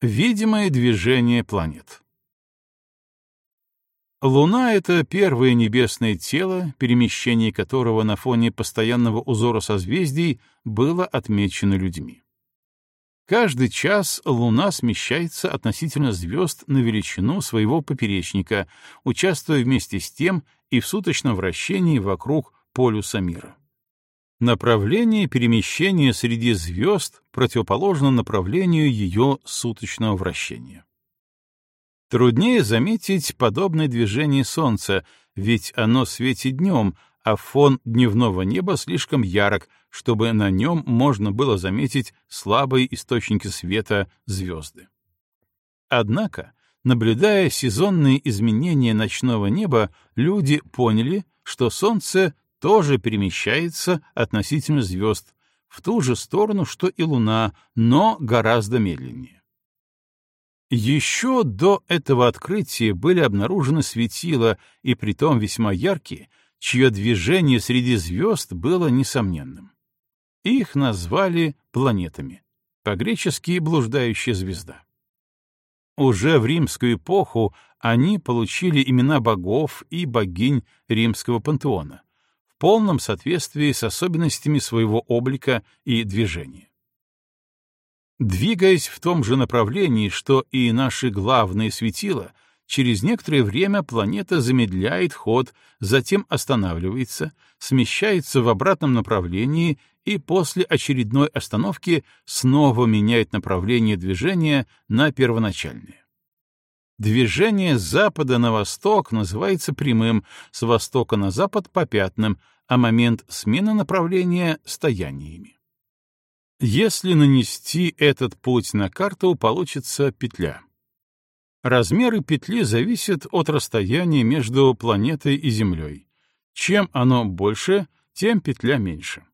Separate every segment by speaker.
Speaker 1: Видимое движение планет. Луна — это первое небесное тело, перемещение которого на фоне постоянного узора созвездий было отмечено людьми. Каждый час Луна смещается относительно звезд на величину своего поперечника, участвуя вместе с тем и в суточном вращении вокруг полюса мира. Направление перемещения среди звезд противоположно направлению ее суточного вращения. Труднее заметить подобное движение Солнца, ведь оно светит днем, а фон дневного неба слишком ярок, чтобы на нем можно было заметить слабые источники света звезды. Однако, наблюдая сезонные изменения ночного неба, люди поняли, что Солнце тоже перемещается относительно звезд в ту же сторону, что и Луна, но гораздо медленнее. Еще до этого открытия были обнаружены светила, и притом весьма яркие, чье движение среди звезд было несомненным. Их назвали планетами, по-гречески «блуждающая звезда». Уже в римскую эпоху они получили имена богов и богинь римского пантеона, полном соответствии с особенностями своего облика и движения. Двигаясь в том же направлении, что и наши главные светила, через некоторое время планета замедляет ход, затем останавливается, смещается в обратном направлении и после очередной остановки снова меняет направление движения на первоначальное. Движение с запада на восток называется прямым, с востока на запад — попятным, а момент смены направления — стояниями. Если нанести этот путь на карту, получится петля. Размеры петли зависят от расстояния между планетой и Землей. Чем оно больше, тем петля меньше.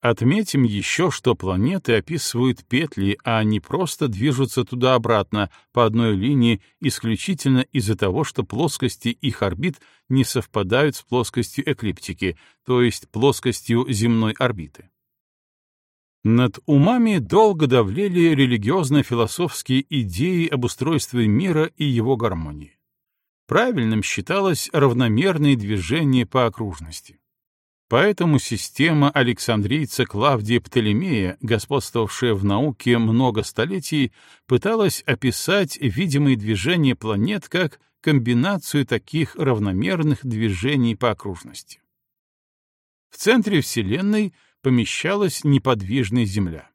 Speaker 1: Отметим еще, что планеты описывают петли, а не просто движутся туда-обратно по одной линии исключительно из-за того, что плоскости их орбит не совпадают с плоскостью эклиптики, то есть плоскостью земной орбиты. Над умами долго давлели религиозно-философские идеи об устройстве мира и его гармонии. Правильным считалось равномерное движение по окружности. Поэтому система Александрийца Клавдия Птолемея, господствовавшая в науке много столетий, пыталась описать видимые движения планет как комбинацию таких равномерных движений по окружности. В центре Вселенной помещалась неподвижная Земля.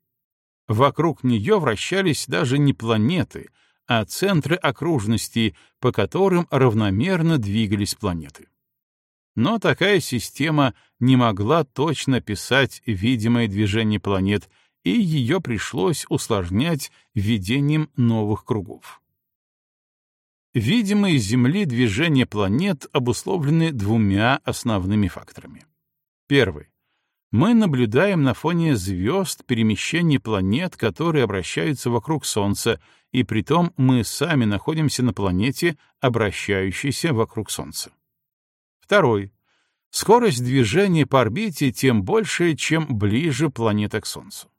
Speaker 1: Вокруг нее вращались даже не планеты, а центры окружности, по которым равномерно двигались планеты. Но такая система не могла точно писать видимое движение планет, и ее пришлось усложнять введением новых кругов. Видимые Земли движения планет обусловлены двумя основными факторами. Первый. Мы наблюдаем на фоне звезд перемещение планет, которые обращаются вокруг Солнца, и притом мы сами находимся на планете, обращающейся вокруг Солнца. Второй. Скорость движения по орбите тем больше, чем ближе планета к Солнцу.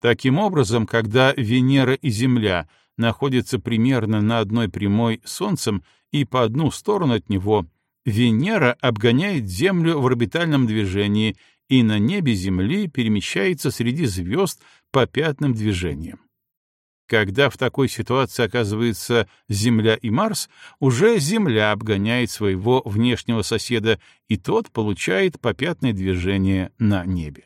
Speaker 1: Таким образом, когда Венера и Земля находятся примерно на одной прямой с Солнцем и по одну сторону от него, Венера обгоняет Землю в орбитальном движении и на небе Земли перемещается среди звезд по пятным движениям. Когда в такой ситуации оказывается Земля и Марс, уже Земля обгоняет своего внешнего соседа, и тот получает попятное движение на небе.